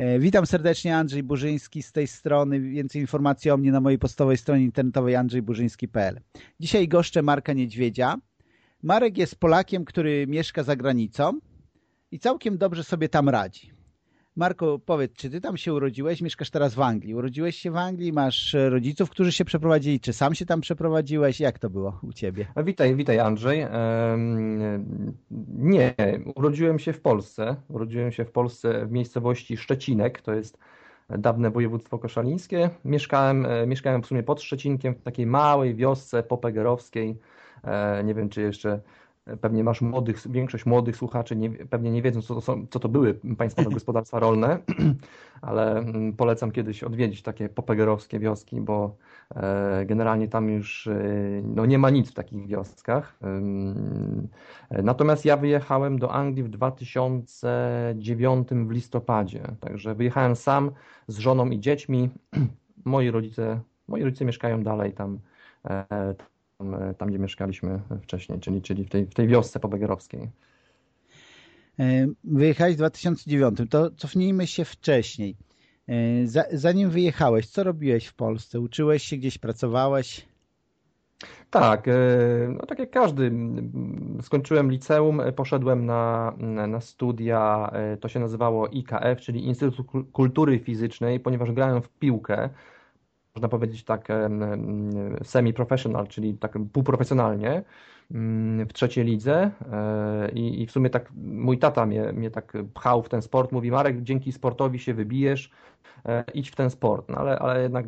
E, witam serdecznie, Andrzej Burzyński z tej strony. Więcej informacji o mnie na mojej podstawowej stronie internetowej andrzejburzyński.pl. Dzisiaj goszczę Marka Niedźwiedzia. Marek jest Polakiem, który mieszka za granicą i całkiem dobrze sobie tam radzi. Marko, powiedz, czy ty tam się urodziłeś? Mieszkasz teraz w Anglii. Urodziłeś się w Anglii? Masz rodziców, którzy się przeprowadzili? Czy sam się tam przeprowadziłeś? Jak to było u ciebie? Witaj, witaj Andrzej. Nie, urodziłem się w Polsce. Urodziłem się w Polsce w miejscowości Szczecinek, to jest dawne województwo koszalińskie. Mieszkałem, e, mieszkałem w sumie pod Szczecinkiem, w takiej małej wiosce popegerowskiej. E, nie wiem, czy jeszcze Pewnie masz młodych, większość młodych słuchaczy nie, pewnie nie wiedzą, co to, są, co to były państwowe gospodarstwa rolne, ale mm, polecam kiedyś odwiedzić takie popegerowskie wioski, bo e, generalnie tam już e, no, nie ma nic w takich wioskach. Natomiast ja wyjechałem do Anglii w 2009 w listopadzie, także wyjechałem sam z żoną i dziećmi. Moi rodzice, moi rodzice mieszkają dalej tam e, tam, gdzie mieszkaliśmy wcześniej, czyli, czyli w, tej, w tej wiosce pobegerowskiej. E, wyjechałeś w 2009, to cofnijmy się wcześniej. E, zanim wyjechałeś, co robiłeś w Polsce? Uczyłeś się gdzieś, pracowałeś? Tak, no tak jak każdy. Skończyłem liceum, poszedłem na, na studia, to się nazywało IKF, czyli Instytut Kultury Fizycznej, ponieważ grałem w piłkę można powiedzieć tak semi-professional, czyli tak półprofesjonalnie mm, w trzeciej lidze. E, I, w sumie tak mój tata mnie, mnie tak pchał w ten sport, mówi Marek, dzięki sportowi się wybijesz, e, idź w ten sport, no ale, ale jednak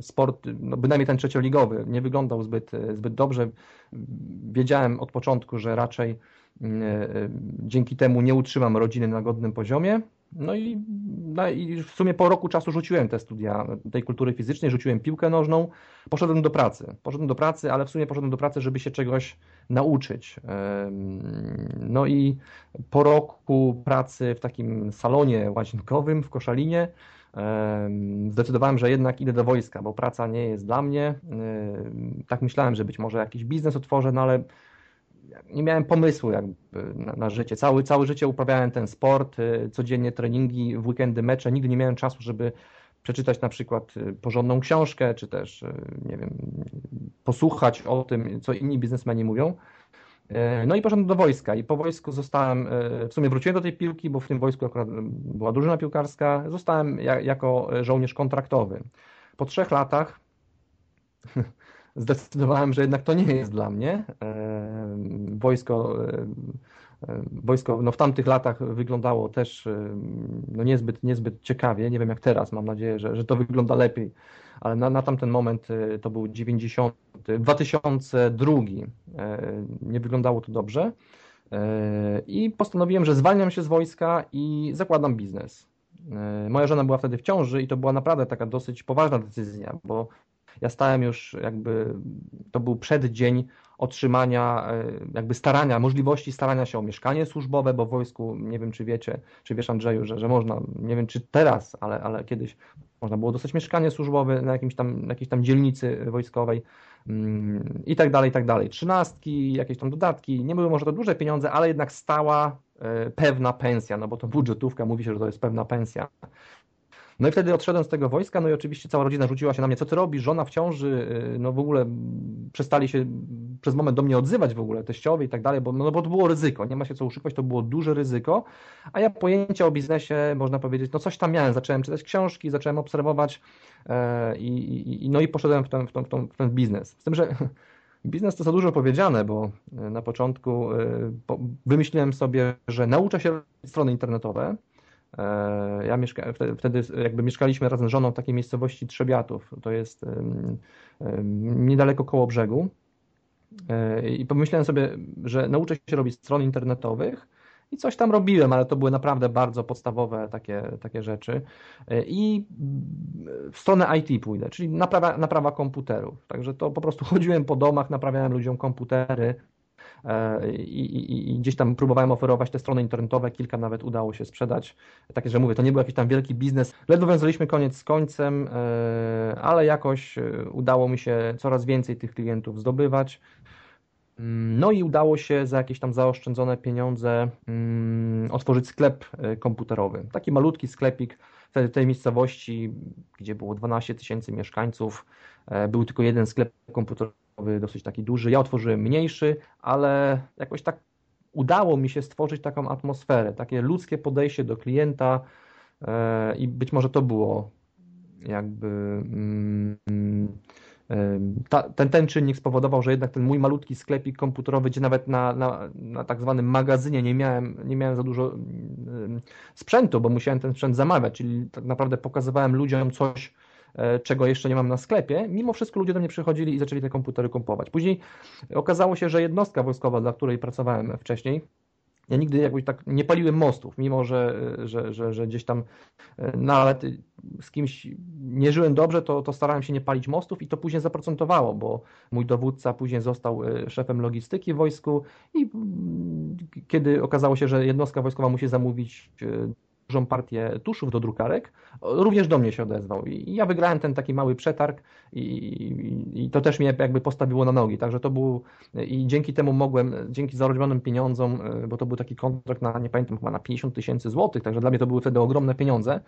sport, no bynajmniej ten trzecioligowy, nie wyglądał zbyt, zbyt dobrze. Wiedziałem od początku, że raczej mm, e, dzięki temu nie utrzymam rodziny na godnym poziomie, no i, no i w sumie po roku czasu rzuciłem te studia tej kultury fizycznej, rzuciłem piłkę nożną, poszedłem do pracy. Poszedłem do pracy, ale w sumie poszedłem do pracy, żeby się czegoś nauczyć. No i po roku pracy w takim salonie łazienkowym w Koszalinie zdecydowałem, że jednak idę do wojska, bo praca nie jest dla mnie. Tak myślałem, że być może jakiś biznes otworzę, no ale nie miałem pomysłu jakby na, na, życie. Cały, całe życie uprawiałem ten sport, y, codziennie treningi, w weekendy mecze. Nigdy nie miałem czasu, żeby przeczytać na przykład y, porządną książkę, czy też, nie wiem, posłuchać o tym, co inni biznesmeni mówią. No i poszedłem do wojska i po wojsku zostałem, w sumie wróciłem do tej piłki, bo w tym wojsku akurat była drużyna piłkarska, zostałem jako żołnierz kontraktowy. Po trzech latach zdecydowałem, że jednak to nie jest dla mnie. E, wojsko, e, e, wojsko no w tamtych latach wyglądało też no niezbyt, niezbyt ciekawie. Nie wiem jak teraz, mam nadzieję, że, że to wygląda lepiej, ale na, na tamten moment to był 90, 2002. Nie wyglądało to dobrze. I postanowiłem, że zwalniam się z wojska i zakładam biznes. Moja żona była wtedy w ciąży i to była naprawdę taka dosyć poważna decyzja, bo ja stałem już jakby, to był przeddzień otrzymania, e, jakby starania, możliwości starania się o mieszkanie służbowe, bo w wojsku, nie wiem czy wiecie, czy wiesz Andrzeju, że, że można, nie wiem czy teraz, ale, ale kiedyś można było dostać mieszkanie służbowe na jakimś tam, jakiejś tam dzielnicy wojskowej mm, i tak dalej, i tak dalej. Trzynastki, jakieś tam dodatki, nie były może to duże pieniądze, ale jednak stała e, pewna pensja, no bo to budżetówka mówi się, że to jest pewna pensja. No i wtedy odszedłem z tego wojska, no i oczywiście cała rodzina rzuciła się na mnie, co ty robisz, żona w ciąży, y, no w ogóle przestali się przez moment do mnie odzywać w ogóle, teściowie i tak dalej, bo, no bo to było ryzyko, nie ma się co uszykować, to było duże ryzyko, a ja pojęcia o biznesie, można powiedzieć, no coś tam miałem, zacząłem czytać książki, zacząłem obserwować e, i, i, no i poszedłem w ten, w, ten, w, ten, w ten biznes. Z tym, że Biznes to za dużo powiedziane, bo e, na początku e, wymyśliłem sobie, że nauczę się strony internetowe, ja mieszka, wtedy jakby mieszkaliśmy razem z żoną w takiej miejscowości Trzebiatów, to jest niedaleko koło brzegu. E, i pomyślałem sobie, że nauczę się robić stron internetowych i coś tam robiłem, ale to były naprawdę bardzo podstawowe takie, takie rzeczy. E, i w stronę IT pójdę, czyli naprawa, naprawa komputerów, także to po prostu chodziłem po domach, naprawiałem ludziom komputery, E, i, i, i, gdzieś tam próbowałem oferować te strony internetowe, kilka nawet udało się sprzedać. Takie, że mówię, to nie był jakiś tam wielki biznes. Ledwo wiązaliśmy koniec z końcem, e, ale jakoś e, udało mi się coraz więcej tych klientów zdobywać. No i udało się za jakieś tam zaoszczędzone pieniądze mm, otworzyć sklep e, komputerowy. Taki malutki sklepik w tej miejscowości, gdzie było 12 tysięcy mieszkańców. E, był tylko jeden sklep komputerowy, dosyć taki duży. Ja otworzyłem mniejszy, ale jakoś tak udało mi się stworzyć taką atmosferę, takie ludzkie podejście do klienta e, i być może to było jakby mm, ta, ten, ten czynnik spowodował, że jednak ten mój malutki sklepik komputerowy, gdzie nawet na, na, na tak zwanym magazynie nie miałem, nie miałem za dużo sprzętu, bo musiałem ten sprzęt zamawiać, czyli tak naprawdę pokazywałem ludziom coś, e, czego jeszcze nie mam na sklepie. Mimo wszystko ludzie do mnie przychodzili i zaczęli te komputery kupować. Później okazało się, że jednostka wojskowa, dla której pracowałem wcześniej, ja nigdy jakoś tak nie paliłem mostów, mimo że, że, że, że gdzieś tam e, nawet z kimś nie żyłem dobrze, to, to starałem się nie palić mostów i to później zaprocentowało, bo mój dowódca później został e, szefem logistyki w wojsku i mm, kiedy okazało się, że jednostka wojskowa musi zamówić e, dużą partię tuszów do drukarek, również do mnie się odezwał. I ja wygrałem ten taki mały przetarg i, i, i, to też mnie jakby postawiło na nogi. Także to był i dzięki temu mogłem, dzięki zarobionym pieniądzom, bo to był taki kontrakt na, nie pamiętam, chyba na 50 tysięcy złotych, także dla mnie to były wtedy ogromne pieniądze.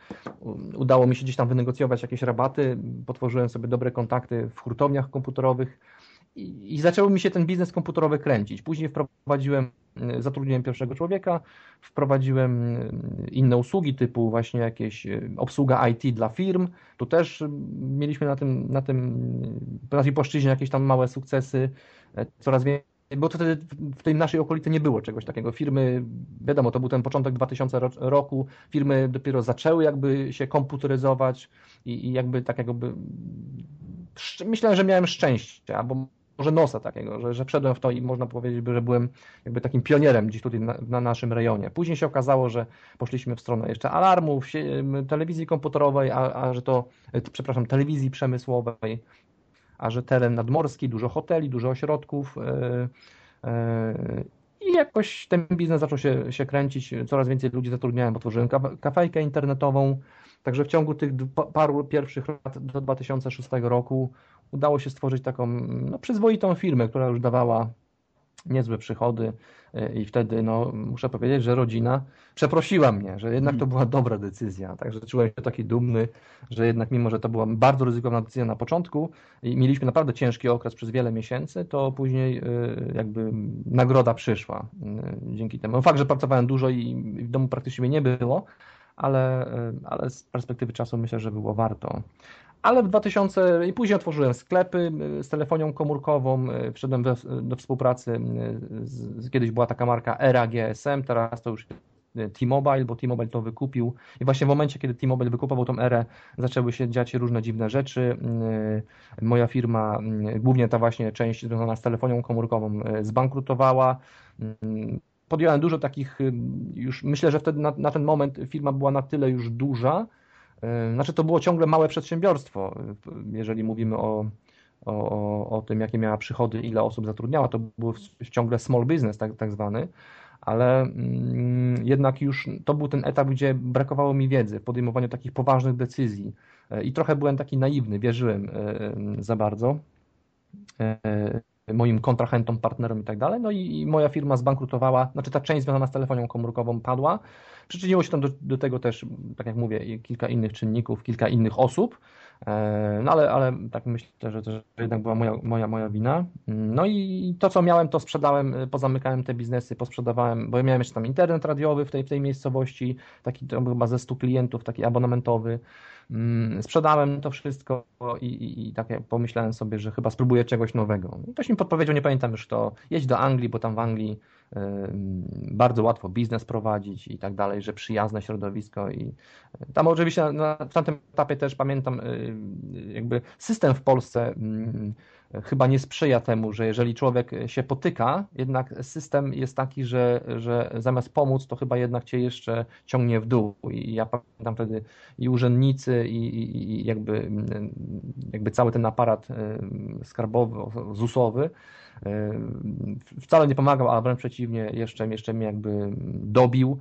Udało mi się gdzieś tam wynegocjować jakieś rabaty, potworzyłem sobie dobre kontakty w hurtowniach komputerowych i, zaczęło mi się ten biznes komputerowy kręcić. Później wprowadziłem Y, zatrudniłem pierwszego człowieka, wprowadziłem y, inne usługi typu właśnie jakieś y, obsługa IT dla firm. Tu też mieliśmy na tym, na tym, na tej płaszczyźnie jakieś tam małe sukcesy, coraz więcej bo to wtedy w tej naszej okolicy nie było czegoś takiego. Firmy, wiadomo, to był ten początek 2000 roku, firmy dopiero zaczęły jakby się komputeryzować i, i jakby tak jakby myślę, że miałem szczęście, albo może nosa takiego, że, że wszedłem w to i można powiedzieć, że byłem jakby takim pionierem gdzieś tutaj na, na naszym rejonie. Później się okazało, że poszliśmy w stronę jeszcze alarmów, telewizji komputerowej, a, a że to, e, przepraszam, telewizji przemysłowej, a że teren nadmorski, dużo hoteli, dużo ośrodków yy, yy, i jakoś ten biznes zaczął się, się kręcić, coraz więcej ludzi zatrudniałem, otworzyłem kafejkę internetową, Także w ciągu tych paru pierwszych lat do 2006 roku udało się stworzyć taką no, przyzwoitą firmę, która już dawała niezłe przychody e, i wtedy no, muszę powiedzieć, że rodzina przeprosiła mnie, że jednak to była dobra decyzja. Także czułem się taki dumny, że jednak mimo, że to była bardzo ryzykowna decyzja na początku i mieliśmy naprawdę ciężki okres przez wiele miesięcy, to później e, jakby nagroda przyszła e, dzięki temu. Fakt, że pracowałem dużo i w domu praktycznie nie było, ale, ale z perspektywy czasu myślę, że było warto. Ale w 2000 i później otworzyłem sklepy z telefonią komórkową, wszedłem do, do współpracy, z, kiedyś była taka marka ERA GSM, teraz to już T-Mobile, bo T-Mobile to wykupił i właśnie w momencie, kiedy T-Mobile wykupował tą erę, zaczęły się dziać różne dziwne rzeczy. Moja firma, głównie ta właśnie część związana z telefonią komórkową, zbankrutowała podjąłem dużo takich, y, już myślę, że wtedy na, na ten moment firma była na tyle już duża, y, znaczy to było ciągle małe przedsiębiorstwo, y, jeżeli mówimy o, o, o tym, jakie miała przychody, ile osób zatrudniała, to był ciągle small business tak, tak zwany, ale mm, jednak już to był ten etap, gdzie brakowało mi wiedzy w podejmowaniu takich poważnych decyzji i trochę byłem taki naiwny, wierzyłem za bardzo moim kontrahentom, partnerom i tak dalej. No i, moja firma zbankrutowała, znaczy ta część związana z telefonią komórkową padła. Przyczyniło się tam do, do tego też, tak jak mówię, kilka innych czynników, kilka innych osób. E, no ale, ale tak myślę, że to jednak była moja, moja, moja wina. No i to, co miałem, to sprzedałem, pozamykałem te biznesy, posprzedawałem, bo ja miałem jeszcze tam internet radiowy w tej, w tej miejscowości, taki to chyba ze 100 klientów, taki abonamentowy. Mm, sprzedałem to wszystko i, i, i tak pomyślałem sobie, że chyba spróbuję czegoś nowego. Ktoś mi podpowiedział, nie pamiętam już to, jedź do Anglii, bo tam w Anglii bardzo łatwo biznes prowadzić i tak dalej, że przyjazne środowisko i tam oczywiście na, tamtym etapie też pamiętam jakby system w Polsce chyba nie sprzyja temu, że jeżeli człowiek się potyka, jednak system jest taki, że, że zamiast pomóc, to chyba jednak cię jeszcze ciągnie w dół. I ja pamiętam wtedy i urzędnicy, i, i, i jakby, jakby cały ten aparat skarbowy, ZUS-owy wcale nie pomagał, a wręcz przeciwnie, jeszcze, jeszcze mnie jakby dobił.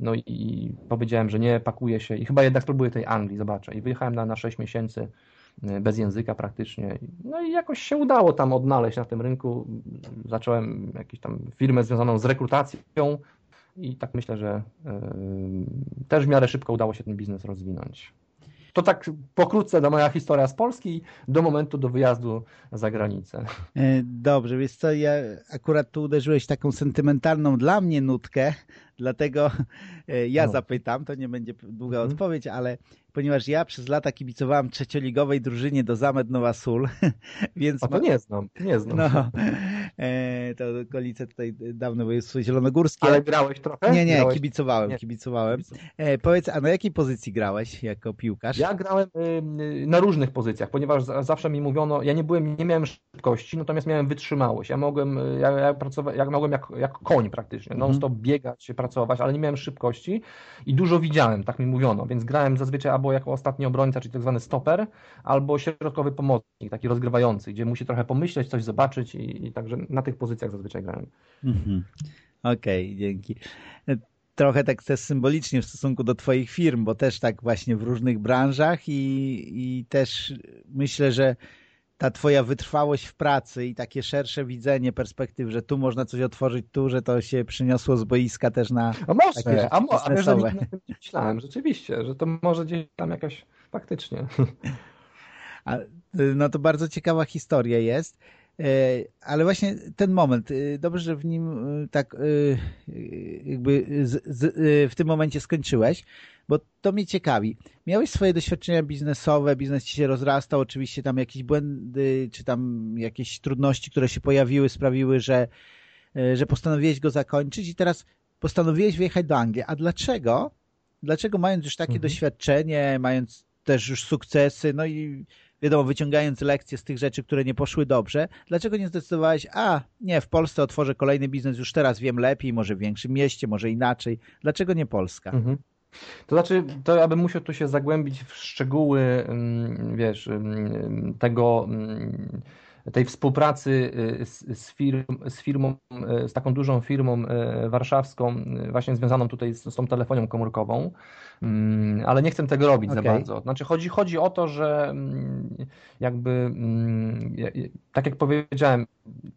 No i powiedziałem, że nie, pakuję się i chyba jednak spróbuję tej Anglii, zobaczę. I wyjechałem na, na 6 miesięcy bez języka praktycznie. No i jakoś się udało tam odnaleźć na tym rynku. Zacząłem jakąś tam firmę związaną z rekrutacją i tak myślę, że też w miarę szybko udało się ten biznes rozwinąć. To tak pokrótce do moja historia z Polski do momentu do wyjazdu za granicę. E, dobrze, więc co, ja akurat tu uderzyłeś taką sentymentalną dla mnie nutkę, dlatego e, ja no. zapytam, to nie będzie długa mhm. odpowiedź, ale ponieważ ja przez lata kibicowałem trzecioligowej drużynie do Zamet Nowa Sól, więc... A to nie znam, nie znam. No, e, to okolice tutaj dawne województwo zielonogórskie. Ale grałeś trochę? Nie, nie, grałeś? kibicowałem, nie. kibicowałem. E, powiedz, a na jakiej pozycji grałeś jako piłkarz? Ja grałem y, na różnych pozycjach, ponieważ zawsze mi mówiono, ja nie byłem, nie miałem szybkości, natomiast miałem wytrzymałość. Ja mogłem, y, ja, ja pracowałem, jak mogłem jak, jak koń praktycznie, mhm. biegać, pracować, ale nie miałem szybkości i dużo widziałem, tak mi mówiono, więc grałem zazwyczaj albo jako ostatni obrońca, czyli tak zwany stoper, albo środkowy pomocnik, taki rozgrywający, gdzie musi trochę pomyśleć, coś zobaczyć i, i także na tych pozycjach zazwyczaj grałem. Mhm. Okej, okay, dzięki. Trochę tak też symbolicznie w stosunku do Twoich firm, bo też tak właśnie w różnych branżach i, i też myślę, że ta twoja wytrwałość w pracy i takie szersze widzenie perspektyw, że tu można coś otworzyć, tu, że to się przyniosło z boiska też na a może, takie a, mo, a wiesz, że tym myślałem, rzeczywiście, że to może gdzieś tam jakaś faktycznie. A, no to bardzo ciekawa historia jest. E, ale właśnie ten moment, e, dobrze, że w nim e, tak jakby z, z, w tym momencie skończyłeś, bo to mnie ciekawi. Miałeś swoje doświadczenia biznesowe, biznes ci się rozrastał, oczywiście tam jakieś błędy, czy tam jakieś trudności, które się pojawiły, sprawiły, że, że postanowiłeś go zakończyć i teraz postanowiłeś wyjechać do Anglii. A dlaczego? Dlaczego mając już takie mhm. doświadczenie, mając też już sukcesy, no i wiadomo, wyciągając lekcje z tych rzeczy, które nie poszły dobrze, dlaczego nie zdecydowałeś, a nie, w Polsce otworzę kolejny biznes, już teraz wiem lepiej, może w większym mieście, może inaczej. Dlaczego nie Polska? Mhm. To znaczy, to ja bym musiał tu się zagłębić w szczegóły, mm, wiesz, mm, tego mm, tej współpracy y, z, z, firm, z firmą, y, z taką dużą firmą y, warszawską, właśnie związaną tutaj z, z tą telefonią komórkową, mm, ale nie chcę tego robić okay. za bardzo. Znaczy chodzi, chodzi o to, że mm, jakby, mm, tak jak powiedziałem,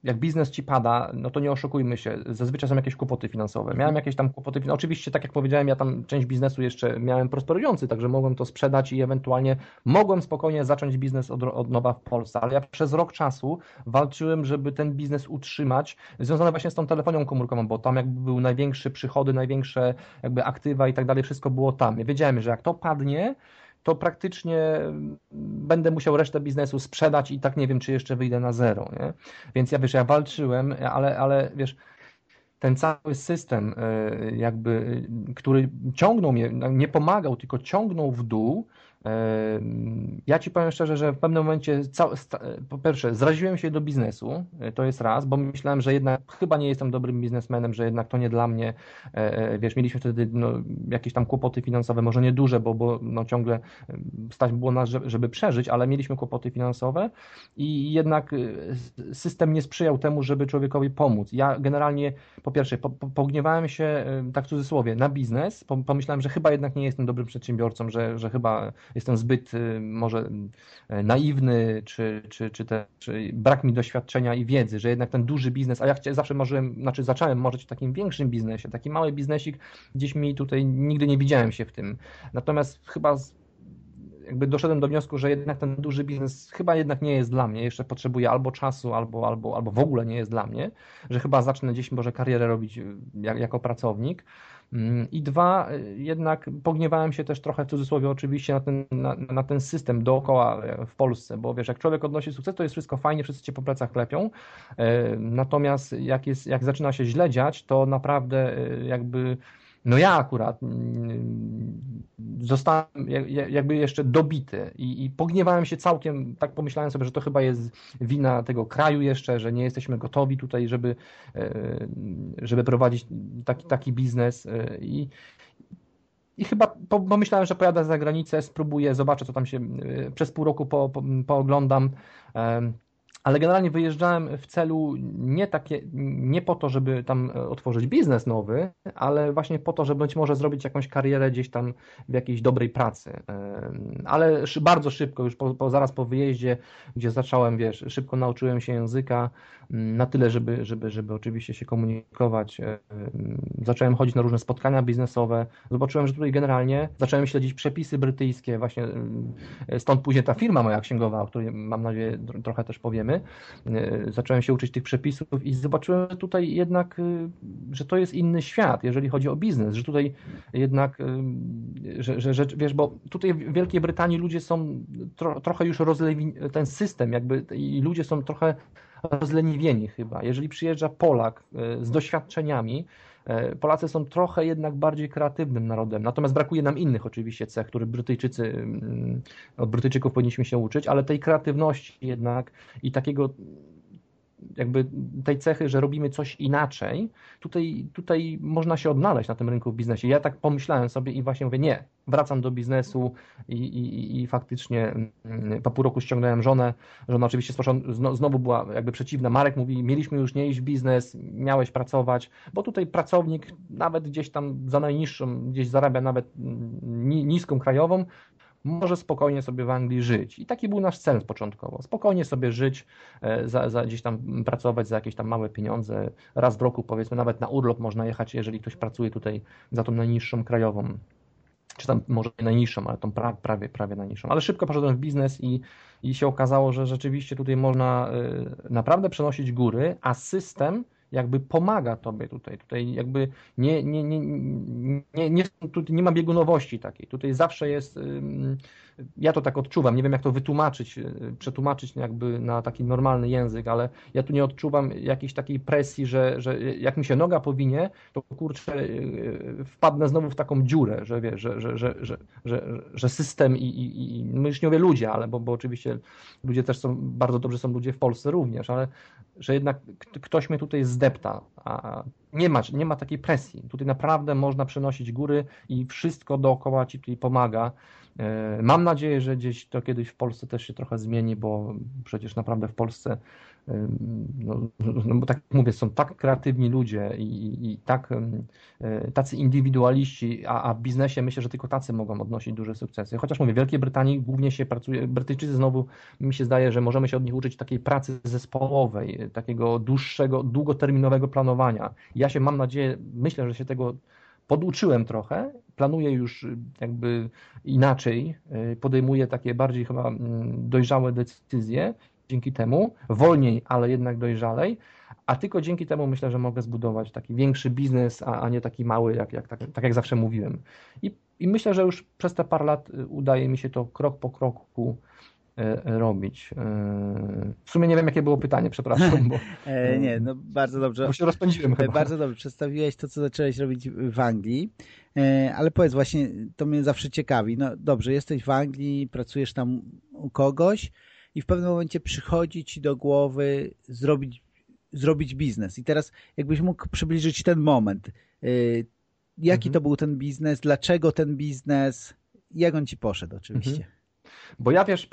jak biznes ci pada, no to nie oszukujmy się, zazwyczaj są jakieś kłopoty finansowe. Miałem jakieś tam kłopoty, oczywiście tak jak powiedziałem, ja tam część biznesu jeszcze miałem prosperujący, także mogłem to sprzedać i ewentualnie mogłem spokojnie zacząć biznes od, od nowa w Polsce, ale ja przez rok czasu walczyłem, żeby ten biznes utrzymać, związane właśnie z tą telefonią komórkową, bo tam jakby były największe przychody, największe jakby aktywa i tak dalej, wszystko było tam. Ja wiedziałem, że jak to padnie, to praktycznie będę musiał resztę biznesu sprzedać i tak nie wiem, czy jeszcze wyjdę na zero. Nie? Więc ja wiesz, ja walczyłem, ale, ale wiesz, ten cały system, e, jakby, który ciągnął mnie, nie pomagał, tylko ciągnął w dół, ja ci powiem szczerze, że w pewnym momencie, po pierwsze, zraziłem się do biznesu, e, to jest raz, bo myślałem, że jednak chyba nie jestem dobrym biznesmenem, że jednak to nie dla mnie. E, e, wiesz, mieliśmy wtedy no, jakieś tam kłopoty finansowe, może nie duże, bo, bo no, ciągle stać było nas, żeby przeżyć, ale mieliśmy kłopoty finansowe i jednak system nie sprzyjał temu, żeby człowiekowi pomóc. Ja generalnie, po pierwsze, po, po, pogniewałem się, tak w cudzysłowie, na biznes, pomyślałem, że chyba jednak nie jestem dobrym przedsiębiorcą, że, że chyba jestem zbyt y, może y, naiwny, czy, czy, czy, te, czy brak mi doświadczenia i wiedzy, że jednak ten duży biznes, a ja zawsze marzyłem, znaczy zacząłem marzyć w takim większym biznesie, taki mały biznesik, gdzieś mi tutaj nigdy nie widziałem się w tym. Natomiast chyba jakby doszedłem do wniosku, że jednak ten duży biznes chyba jednak nie jest dla mnie, jeszcze potrzebuję albo czasu, albo, albo, albo w ogóle nie jest dla mnie, że chyba zacznę gdzieś może karierę robić y, jak, jako pracownik. Mm, I dwa, jednak pogniewałem się też trochę w cudzysłowie oczywiście na ten, na, na, ten system dookoła e, w Polsce, bo wiesz, jak człowiek odnosi sukces, to jest wszystko fajnie, wszyscy cię po plecach klepią, e, natomiast jak, jest, jak zaczyna się źle dziać, to naprawdę e, jakby no ja akurat mm, zostałem jakby jeszcze dobity i, i pogniewałem się całkiem, tak pomyślałem sobie, że to chyba jest wina tego kraju jeszcze, że nie jesteśmy gotowi tutaj, żeby, e, żeby prowadzić taki, taki biznes e, i, i chyba pomyślałem, że pojadę za granicę, spróbuję, zobaczę co tam się e, przez pół roku po, po, pooglądam ale generalnie wyjeżdżałem w celu nie takie, nie po to, żeby tam otworzyć biznes nowy, ale właśnie po to, żeby być może zrobić jakąś karierę gdzieś tam w jakiejś dobrej pracy. Ale bardzo szybko, już po, po, zaraz po wyjeździe, gdzie zacząłem, wiesz, szybko nauczyłem się języka, na tyle, żeby, żeby, żeby oczywiście się komunikować. Zacząłem chodzić na różne spotkania biznesowe. Zobaczyłem, że tutaj generalnie zacząłem śledzić przepisy brytyjskie, właśnie stąd później ta firma moja księgowa, o której mam nadzieję trochę też powiemy. Zacząłem się uczyć tych przepisów i zobaczyłem że tutaj jednak, że to jest inny świat, jeżeli chodzi o biznes, że tutaj jednak, że, że, że wiesz, bo tutaj w Wielkiej Brytanii ludzie są tro, trochę już rozlewi, ten system jakby i ludzie są trochę rozleniwieni chyba. Jeżeli przyjeżdża Polak e, z doświadczeniami, e, Polacy są trochę jednak bardziej kreatywnym narodem. Natomiast brakuje nam innych oczywiście cech, które Brytyjczycy, mm, od Brytyjczyków powinniśmy się uczyć, ale tej kreatywności jednak i takiego jakby tej cechy, że robimy coś inaczej, tutaj, tutaj można się odnaleźć na tym rynku w biznesie. Ja tak pomyślałem sobie i właśnie mówię, nie, wracam do biznesu i, i, i faktycznie mm, po pół roku ściągnąłem żonę. Żona oczywiście znowu była jakby przeciwna. Marek mówi, mieliśmy już nie iść w biznes, miałeś pracować, bo tutaj pracownik nawet gdzieś tam za najniższą, gdzieś zarabia nawet mm, niską krajową, może spokojnie sobie w Anglii żyć. I taki był nasz cel początkowo. Spokojnie sobie żyć, e, za, za gdzieś tam pracować za jakieś tam małe pieniądze. Raz w roku powiedzmy, nawet na urlop można jechać, jeżeli ktoś pracuje tutaj za tą najniższą krajową. Czy tam może nie najniższą, ale tą pra, prawie, prawie najniższą. Ale szybko poszedłem w biznes i, i się okazało, że rzeczywiście tutaj można y, naprawdę przenosić góry, a system jakby pomaga tobie tutaj. Tutaj jakby nie, nie, nie, nie, nie, tutaj nie ma biegunowości takiej. Tutaj zawsze jest, ja to tak odczuwam, nie wiem jak to wytłumaczyć, y, przetłumaczyć jakby na taki normalny język, ale ja tu nie odczuwam jakiejś takiej presji, że, że jak mi się noga powinie, to kurczę, y, wpadnę znowu w taką dziurę, że wiesz, że, że, że, że, że, że system i, i, i my już nie mówię ludzie, ale bo, bo oczywiście ludzie też są, bardzo dobrze są ludzie w Polsce również, ale że jednak ktoś mnie tutaj zdepta, a nie ma, nie ma takiej presji. Tutaj naprawdę można przenosić góry i wszystko dookoła ci tutaj pomaga. E, mam nadzieję, że gdzieś to kiedyś w Polsce też się trochę zmieni, bo przecież naprawdę w Polsce no, no bo tak mówię, są tak kreatywni ludzie i, i tak e, tacy indywidualiści, a, a, w biznesie myślę, że tylko tacy mogą odnosić duże sukcesy. Chociaż mówię, w Wielkiej Brytanii głównie się pracuje, Brytyjczycy znowu mi się zdaje, że możemy się od nich uczyć takiej pracy zespołowej, takiego dłuższego, długoterminowego planowania. Ja się mam nadzieję, myślę, że się tego poduczyłem trochę, planuję już jakby inaczej, e, podejmuję takie bardziej chyba dojrzałe decyzje dzięki temu, wolniej, ale jednak dojrzalej, a tylko dzięki temu myślę, że mogę zbudować taki większy biznes, a, a nie taki mały, jak, jak, tak, tak jak zawsze mówiłem. I, I myślę, że już przez te parę lat y, udaje mi się to krok po kroku y, robić. Y, w sumie nie wiem, jakie było pytanie, przepraszam. Bo, nie, no bardzo dobrze. Bo się rozpędziłem chyba. Bardzo dobrze. Przedstawiłeś to, co zacząłeś robić w Anglii, ale powiedz właśnie, to mnie zawsze ciekawi. No dobrze, jesteś w Anglii, pracujesz tam u kogoś, i w pewnym momencie przychodzi ci do głowy zrobić, zrobić biznes. I teraz jakbyś mógł przybliżyć ten moment. Jaki mhm. to był ten biznes? Dlaczego ten biznes? Jak on ci poszedł oczywiście? Mhm. Bo ja wiesz,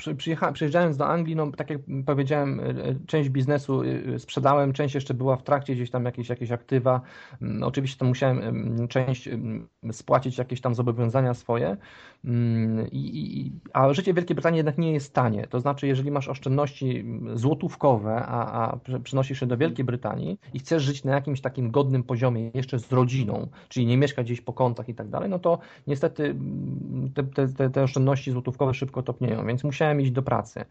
przyjeżdżając do Anglii, no tak jak powiedziałem, e, e, część biznesu e, sprzedałem, część jeszcze była w trakcie, gdzieś tam jakieś, jakieś aktywa. Mm, oczywiście to musiałem część spłacić jakieś tam zobowiązania swoje. Mm, I, a życie w Wielkiej Brytanii jednak nie jest tanie. To znaczy, jeżeli masz oszczędności złotówkowe, a, a przenosisz się do Wielkiej Brytanii i chcesz żyć na jakimś takim godnym poziomie, jeszcze z rodziną, czyli nie mieszkać gdzieś po kątach i tak dalej, no to niestety te, te, te oszczędności złotówkowe szybko topnieją więc musiałem iść do pracy.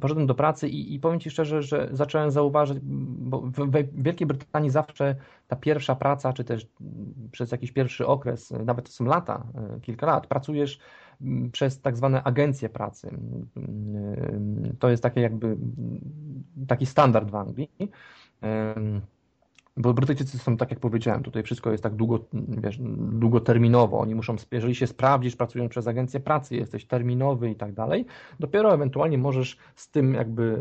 Poszedłem do pracy i, i powiem Ci szczerze, że zacząłem zauważyć, bo w, Wielkiej Brytanii zawsze ta pierwsza praca, czy też przez jakiś pierwszy okres, nawet to są lata, e, kilka lat, pracujesz przez tak zwane agencje pracy. To jest takie jakby taki standard w Anglii. Bo Brytyjczycy są, tak jak powiedziałem, tutaj wszystko jest tak długo, wiesz, długoterminowo. Oni muszą, jeżeli się sprawdzisz, pracując przez agencję pracy, jesteś terminowy i tak dalej, dopiero ewentualnie możesz z tym jakby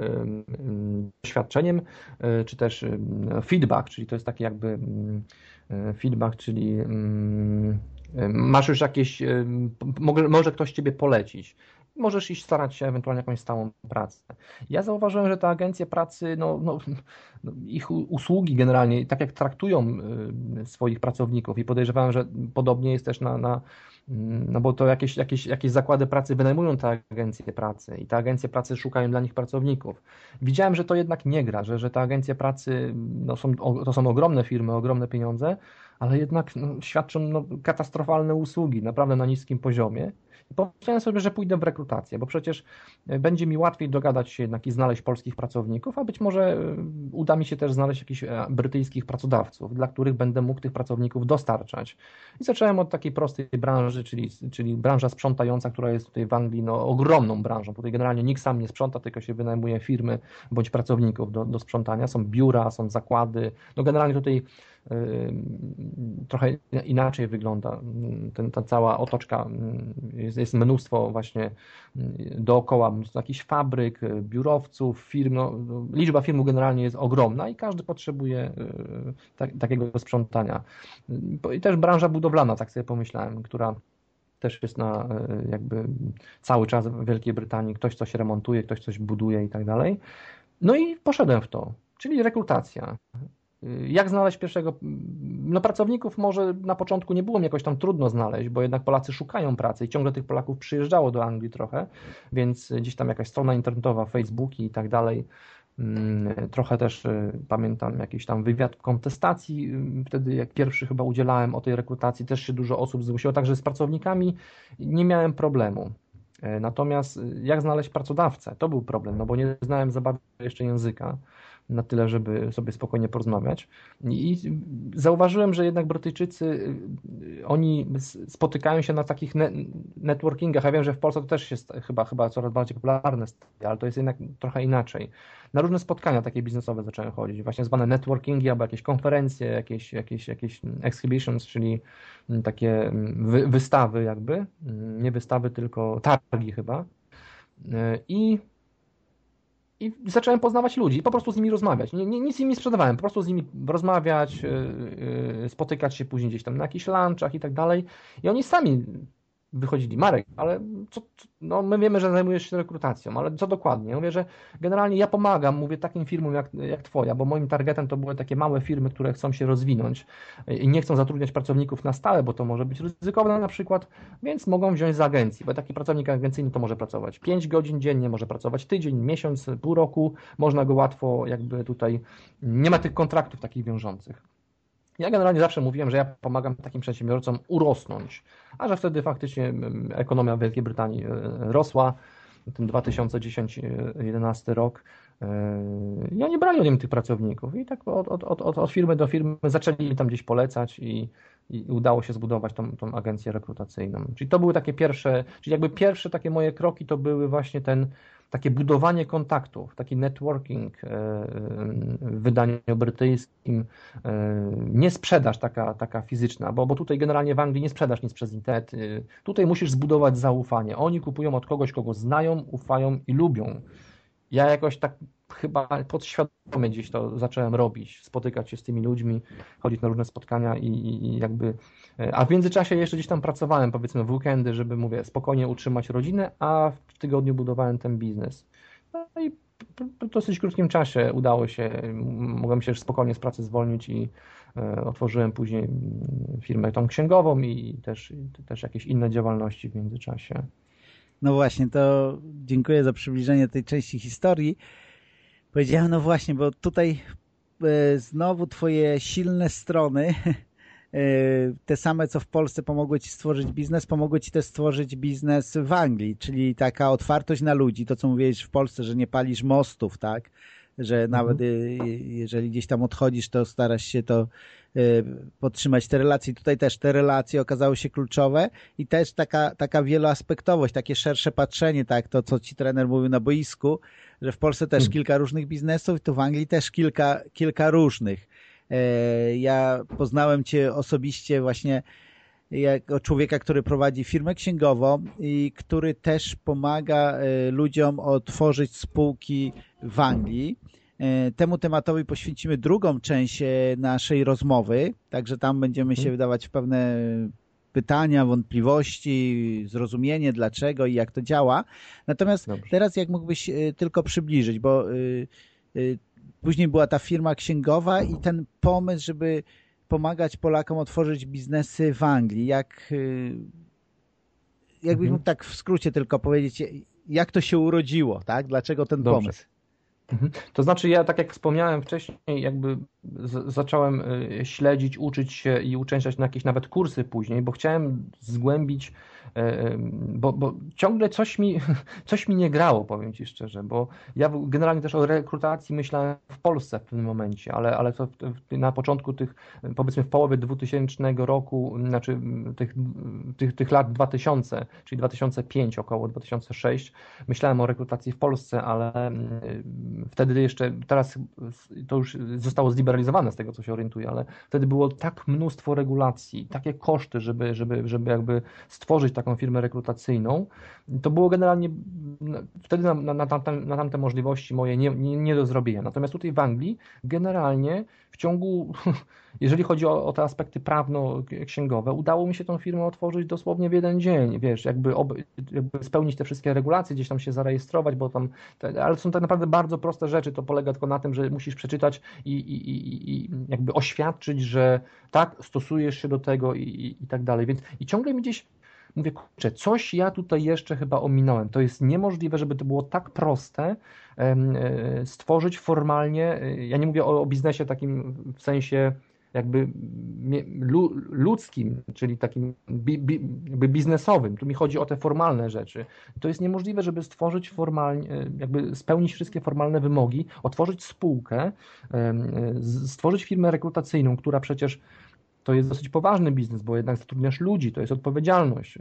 doświadczeniem, e, czy też feedback, czyli to jest taki jakby e, feedback, czyli masz już jakieś, może ktoś ciebie polecić możesz iść starać się ewentualnie jakąś stałą pracę. Ja zauważyłem, że te agencje pracy, no, no, no, ich usługi generalnie, tak jak traktują y, swoich pracowników i podejrzewam, że podobnie jest też na, na no bo to jakieś, jakieś, jakieś zakłady pracy wynajmują te agencje pracy i te agencje pracy szukają dla nich pracowników. Widziałem, że to jednak nie gra, że, że te agencje pracy no są, to są ogromne firmy, ogromne pieniądze, ale jednak no, świadczą no, katastrofalne usługi, naprawdę na niskim poziomie pomyślałem sobie, że pójdę w rekrutację, bo przecież e, będzie mi łatwiej dogadać się jednak i znaleźć polskich pracowników, a być może e, uda mi się też znaleźć jakichś e, brytyjskich pracodawców, dla których będę mógł tych pracowników dostarczać. I zacząłem od takiej prostej branży, czyli, czyli branża sprzątająca, która jest tutaj w Anglii no, ogromną branżą. Tutaj generalnie nikt sam nie sprząta, tylko się wynajmuje firmy bądź pracowników do, do sprzątania. Są biura, są zakłady. No generalnie tutaj trochę inaczej wygląda ten, ta cała otoczka. Jest, jest mnóstwo właśnie dookoła, jakichś fabryk, biurowców, firm. No, liczba firm generalnie jest ogromna i każdy potrzebuje e, tak, takiego sprzątania. I też branża budowlana, tak sobie pomyślałem, która też jest na jakby cały czas w Wielkiej Brytanii. Ktoś coś remontuje, ktoś coś buduje i tak dalej. No i poszedłem w to, czyli rekrutacja. Jak znaleźć pierwszego? No pracowników może na początku nie było mi jakoś tam trudno znaleźć, bo jednak Polacy szukają pracy i ciągle tych Polaków przyjeżdżało do Anglii trochę, więc gdzieś tam jakaś strona internetowa, Facebooki i tak dalej. Mm, trochę też y, pamiętam jakiś tam wywiad kontestacji, y, wtedy jak pierwszy chyba udzielałem o tej rekrutacji, też się dużo osób zgłosiło, także z pracownikami nie miałem problemu. Natomiast y, jak znaleźć pracodawcę? To był problem, no bo nie znałem za bardzo jeszcze języka na tyle, żeby sobie spokojnie porozmawiać. I zauważyłem, że jednak Brytyjczycy, y, oni spotykają się na takich networkingach. Ja wiem, że w Polsce to też jest chyba, chyba coraz bardziej popularne, ale to jest jednak trochę inaczej. Na różne spotkania takie biznesowe zacząłem chodzić, właśnie zwane networkingi albo jakieś konferencje, jakieś, jakieś, jakieś exhibitions, czyli takie wy, wystawy jakby, nie wystawy, tylko targi chyba. Y, I i zacząłem poznawać ludzi i po prostu z nimi rozmawiać. Nie, nie, nic im nie sprzedawałem, po prostu z nimi rozmawiać, yy, spotykać się później gdzieś tam na jakichś lunchach i tak dalej. I oni sami wychodzili, Marek, ale co, no my wiemy, że zajmujesz się rekrutacją, ale co dokładnie? mówię, że generalnie ja pomagam, mówię takim firmom jak, jak twoja, bo moim targetem to były takie małe firmy, które chcą się rozwinąć i nie chcą zatrudniać pracowników na stałe, bo to może być ryzykowne na przykład, więc mogą wziąć z agencji, bo taki pracownik agencyjny to może pracować 5 godzin dziennie, może pracować tydzień, miesiąc, pół roku, można go łatwo jakby tutaj, nie ma tych kontraktów takich wiążących. Ja generalnie zawsze mówiłem, że ja pomagam takim przedsiębiorcom urosnąć, a że wtedy faktycznie mm, ekonomia Wielkiej Brytanii e, rosła, ten 2010-2011 rok. E, I oni brali od nim tych pracowników i tak od, od, od, od firmy do firmy zaczęli tam gdzieś polecać i, i udało się zbudować tą, tą agencję rekrutacyjną. Czyli to były takie pierwsze, czyli jakby pierwsze takie moje kroki to były właśnie ten takie budowanie kontaktów, taki networking e, w wydaniu brytyjskim, e, nie sprzedaż taka, taka fizyczna, bo, bo tutaj generalnie w Anglii nie sprzedasz nic przez internet. E, tutaj musisz zbudować zaufanie. Oni kupują od kogoś, kogo znają, ufają i lubią. Ja jakoś tak chyba podświadomie gdzieś to zacząłem robić, spotykać się z tymi ludźmi, chodzić na różne spotkania i, i, jakby. A w międzyczasie jeszcze gdzieś tam pracowałem, powiedzmy w weekendy, żeby mówię, spokojnie utrzymać rodzinę, a w tygodniu budowałem ten biznes. No i w dosyć krótkim czasie udało się, mogłem się spokojnie z pracy zwolnić i e, otworzyłem później firmę tą księgową i też, też jakieś inne działalności w międzyczasie. No właśnie, to dziękuję za przybliżenie tej części historii. Powiedziałem, no właśnie, bo tutaj e, znowu twoje silne strony, e, te same co w Polsce pomogły ci stworzyć biznes, pomogły ci też stworzyć biznes w Anglii, czyli taka otwartość na ludzi, to co mówiłeś w Polsce, że nie palisz mostów, tak? Że nawet mhm. jeżeli gdzieś tam odchodzisz, to starasz się to podtrzymać te relacje. Tutaj też te relacje okazały się kluczowe i też taka, taka wieloaspektowość, takie szersze patrzenie, tak, to co ci trener mówił na boisku, że w Polsce też hmm. kilka różnych biznesów, tu w Anglii też kilka, kilka różnych. E, ja poznałem cię osobiście właśnie jako człowieka, który prowadzi firmę księgową i który też pomaga e, ludziom otworzyć spółki w Anglii E, temu tematowi poświęcimy drugą część naszej rozmowy, także tam będziemy się mhm. wydawać w pewne pytania, wątpliwości, zrozumienie dlaczego i jak to działa. Natomiast Dobrze. teraz jak mógłbyś tylko przybliżyć, bo później była ta firma księgowa i ten pomysł, żeby pomagać Polakom otworzyć biznesy w Anglii. Jak, jakbyś mhm. mógł tak w skrócie tylko powiedzieć, jak to się urodziło, tak? Dlaczego ten Dobrze. pomysł? Mhm. To znaczy ja, tak jak wspomniałem wcześniej, jakby zacząłem y, śledzić, uczyć się i uczęszczać na jakieś nawet kursy później, bo chciałem zgłębić bo, bo ciągle coś mi, coś mi nie grało, powiem Ci szczerze, bo ja generalnie też o rekrutacji myślałem w Polsce w pewnym momencie, ale, ale to na początku tych, powiedzmy w połowie 2000 roku, znaczy tych, tych, tych lat 2000, czyli 2005, około 2006, myślałem o rekrutacji w Polsce, ale wtedy jeszcze, teraz to już zostało zliberalizowane z tego, co się orientuję, ale wtedy było tak mnóstwo regulacji, takie koszty, żeby, żeby, żeby jakby stworzyć taką firmę rekrutacyjną, to było generalnie wtedy na, na, na, tamte, na tamte możliwości moje nie, nie, nie do zrobienia. Natomiast tutaj w Anglii generalnie w ciągu, jeżeli chodzi o, o te aspekty prawno-księgowe, udało mi się tą firmę otworzyć dosłownie w jeden dzień, wiesz, jakby, ob, jakby spełnić te wszystkie regulacje, gdzieś tam się zarejestrować, bo tam, te, ale są tak naprawdę bardzo proste rzeczy, to polega tylko na tym, że musisz przeczytać i, i, i, i jakby oświadczyć, że tak, stosujesz się do tego i, i, i tak dalej, więc i ciągle mi gdzieś mówię, kurczę, coś ja tutaj jeszcze chyba ominąłem. To jest niemożliwe, żeby to było tak proste e, stworzyć formalnie. E, ja nie mówię o, o biznesie takim w sensie jakby ludzkim, czyli takim bi, bi, biznesowym. Tu mi chodzi o te formalne rzeczy. To jest niemożliwe, żeby stworzyć formalnie, e, jakby spełnić wszystkie formalne wymogi, otworzyć spółkę, stworzyć firmę rekrutacyjną, która przecież to jest dosyć poważny biznes, bo jednak zatrudniasz ludzi, to jest odpowiedzialność.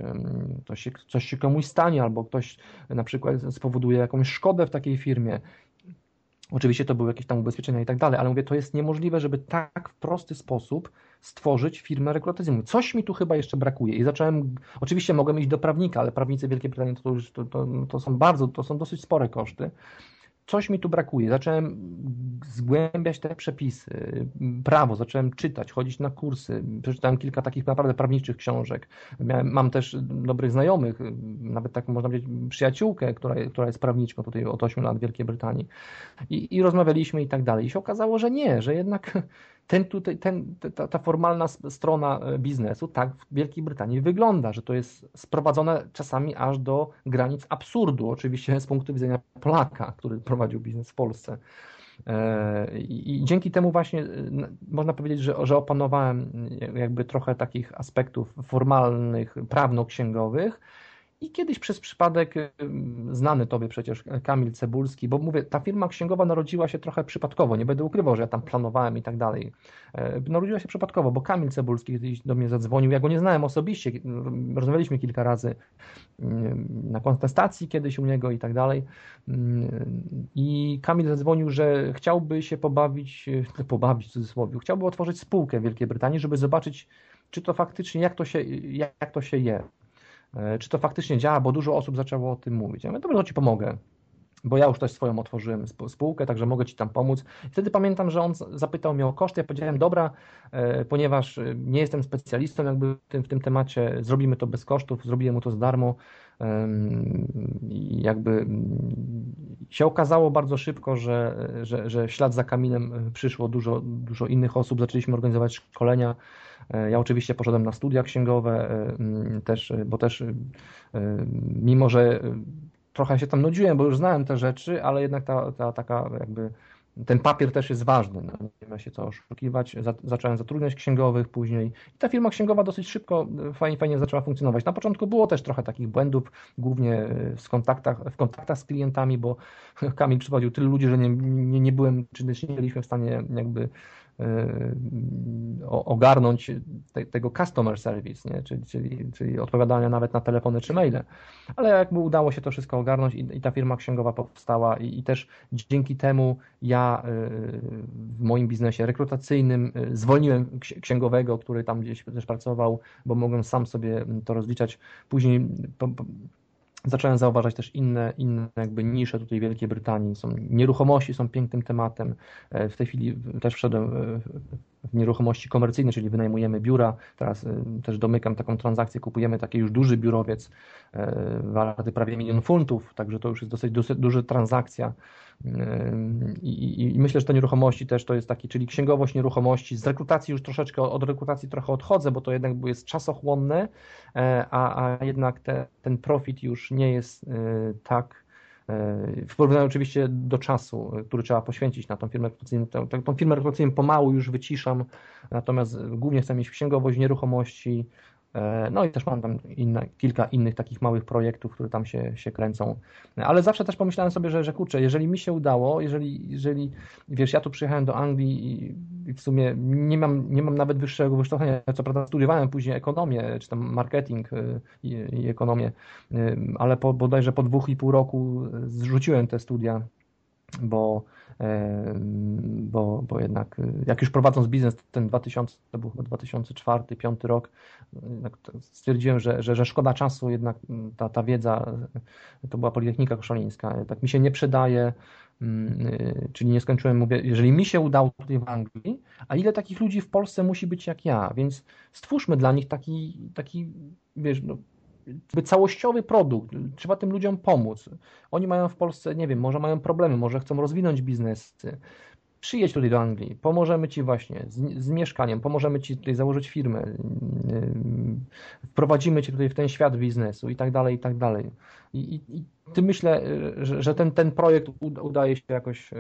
To się, coś się komuś stanie, albo ktoś na przykład spowoduje jakąś szkodę w takiej firmie. Oczywiście to były jakieś tam ubezpieczenia i tak dalej, ale mówię, to jest niemożliwe, żeby tak w prosty sposób stworzyć firmę rekrutacyjną. Coś mi tu chyba jeszcze brakuje i zacząłem, oczywiście mogłem iść do prawnika, ale prawnicy Wielkiej Brytanii to, to, to, to są bardzo, to są dosyć spore koszty coś mi tu brakuje. Zacząłem zgłębiać te przepisy, prawo, zacząłem czytać, chodzić na kursy. Przeczytałem kilka takich naprawdę prawniczych książek. Miałem, mam też dobrych znajomych, nawet tak można powiedzieć przyjaciółkę, która, która jest prawniczką tutaj od 8 lat w Wielkiej Brytanii. I, i rozmawialiśmy i tak dalej. I się okazało, że nie, że jednak ten tutaj, ten, ta, ta, formalna strona e, biznesu tak w Wielkiej Brytanii wygląda, że to jest sprowadzone czasami aż do granic absurdu, oczywiście z punktu widzenia Polaka, który prowadził biznes w Polsce. E, I dzięki temu właśnie e, można powiedzieć, że, że opanowałem jakby trochę takich aspektów formalnych, prawno-księgowych, i kiedyś przez przypadek, y, znany tobie przecież Kamil Cebulski, bo mówię, ta firma księgowa narodziła się trochę przypadkowo, nie będę ukrywał, że ja tam planowałem i tak dalej. E, narodziła się przypadkowo, bo Kamil Cebulski kiedyś do mnie zadzwonił, ja go nie znałem osobiście, rozmawialiśmy kilka razy mm, na kontestacji kiedyś u niego i tak dalej. Mm, I Kamil zadzwonił, że chciałby się pobawić, e, pobawić w cudzysłowie, chciałby otworzyć spółkę w Wielkiej Brytanii, żeby zobaczyć, czy to faktycznie, jak to się, jak to się je. E, czy to faktycznie działa, bo dużo osób zaczęło o tym mówić. Ja mówię, dobra, to Ci pomogę bo ja już też swoją otworzyłem spółkę, także mogę Ci tam pomóc. Wtedy pamiętam, że on zapytał mnie o koszty, ja powiedziałem, dobra, e, ponieważ e, nie jestem specjalistą jakby w tym, w tym temacie, zrobimy to bez kosztów, zrobiłem mu to za darmo. Jakby się okazało bardzo szybko, że, że, że ślad za kamieniem przyszło dużo, dużo innych osób, zaczęliśmy organizować szkolenia, E, ja oczywiście poszedłem na studia księgowe, e, też, bo też e, mimo, że trochę się tam nudziłem, bo już znałem te rzeczy, ale jednak ta, ta taka jakby ten papier też jest ważny, no, nie ma się co oszukiwać. Zacząłem zatrudniać księgowych później i ta firma księgowa dosyć szybko, fajnie, fajnie zaczęła funkcjonować. Na początku było też trochę takich błędów, głównie w kontaktach, w kontaktach z klientami, bo Kamil przyprowadził tylu ludzi, że nie, nie, nie byłem, czy nie byliśmy w stanie jakby ogarnąć te, tego customer service, nie? Czyli, czyli, czyli odpowiadania nawet na telefony czy maile. Ale jakby udało się to wszystko ogarnąć i, i ta firma księgowa powstała i, i, też dzięki temu ja y, w moim biznesie rekrutacyjnym y, zwolniłem księgowego, który tam gdzieś też pracował, bo mogłem sam sobie to rozliczać. Później po, po, zacząłem zauważać też inne, inne jakby nisze tutaj w Wielkiej Brytanii. Są, nieruchomości są pięknym tematem. E, w tej chwili też wszedłem w nieruchomości komercyjne, czyli wynajmujemy biura. Teraz też domykam taką transakcję, kupujemy taki już duży biurowiec warty prawie milion funtów, także to już jest dosyć, dosyć duża transakcja. I, i, I, myślę, że te nieruchomości też to jest taki, czyli księgowość nieruchomości. Z rekrutacji już troszeczkę, od rekrutacji trochę odchodzę, bo to jednak jest czasochłonne, a, a jednak te, ten profit już nie jest tak w porównaniu oczywiście do czasu, który trzeba poświęcić na tą firmę rekrutacyjną. Tą, firmę rekrutacyjną pomału już wyciszam, natomiast głównie chcę mieć księgowość nieruchomości, E, no i też mam tam inne, kilka innych takich małych projektów, które tam się, się kręcą. Ale zawsze też pomyślałem sobie, że, że kurczę, jeżeli mi się udało, jeżeli, jeżeli wiesz, ja tu przyjechałem do Anglii i, i w sumie nie mam, nie mam nawet wyższego wykształcenia, co prawda studiowałem później ekonomię, czy tam marketing e, i, i ekonomię, e, ale po, bodajże po dwóch i pół roku zrzuciłem te studia, bo bo, bo jednak y, jak już prowadząc biznes ten 2000, to był 2004-2005 rok, stwierdziłem, że, że, że szkoda czasu jednak mm, ta, ta wiedza, to była Politechnika Koszalińska, tak mi się nie przydaje, mm, y, czyli nie skończyłem, mówię, jeżeli mi się udało tutaj w Anglii, a ile takich ludzi w Polsce musi być jak ja, więc stwórzmy dla nich taki, taki wiesz, no, całościowy produkt. Trzeba tym ludziom pomóc. Oni mają w Polsce, nie wiem, może mają problemy, może chcą rozwinąć biznesy. Przyjedź tutaj do Anglii, pomożemy Ci właśnie z, z, mieszkaniem, pomożemy Ci tutaj założyć firmę, yy, wprowadzimy Cię tutaj w ten świat biznesu i tak dalej, i tak dalej. I, i, i ty myślę, że, że, ten, ten projekt udaje się jakoś, yy,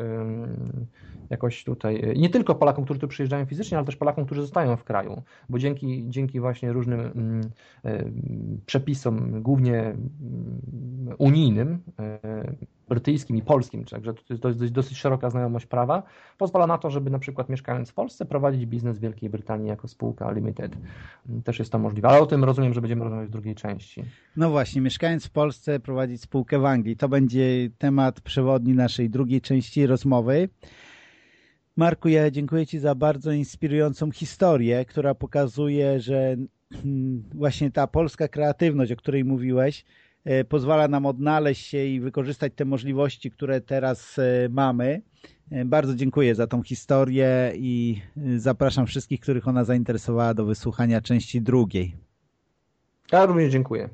jakoś tutaj, nie tylko Polakom, którzy tu przyjeżdżają fizycznie, ale też Polakom, którzy zostają w kraju, bo dzięki, dzięki właśnie różnym yy, przepisom, głównie unijnym, brytyjskim i polskim, także to jest dosyć, dosyć szeroka znajomość prawa, pozwala na to, żeby na przykład mieszkając w Polsce prowadzić biznes w Wielkiej Brytanii jako spółka limited. Też jest to możliwe, ale o tym rozumiem, że będziemy rozmawiać w drugiej części. No właśnie, mieszkając w Polsce prowadzić spółkę w Anglii, to będzie temat przewodni naszej drugiej części rozmowy. Marku, ja dziękuję Ci za bardzo inspirującą historię, która pokazuje, że właśnie ta polska kreatywność, o której mówiłeś, pozwala nam odnaleźć się i wykorzystać te możliwości, które teraz e, mamy. E, bardzo dziękuję za tą historię i zapraszam wszystkich, których ona zainteresowała do wysłuchania części drugiej. Ja również dziękuję.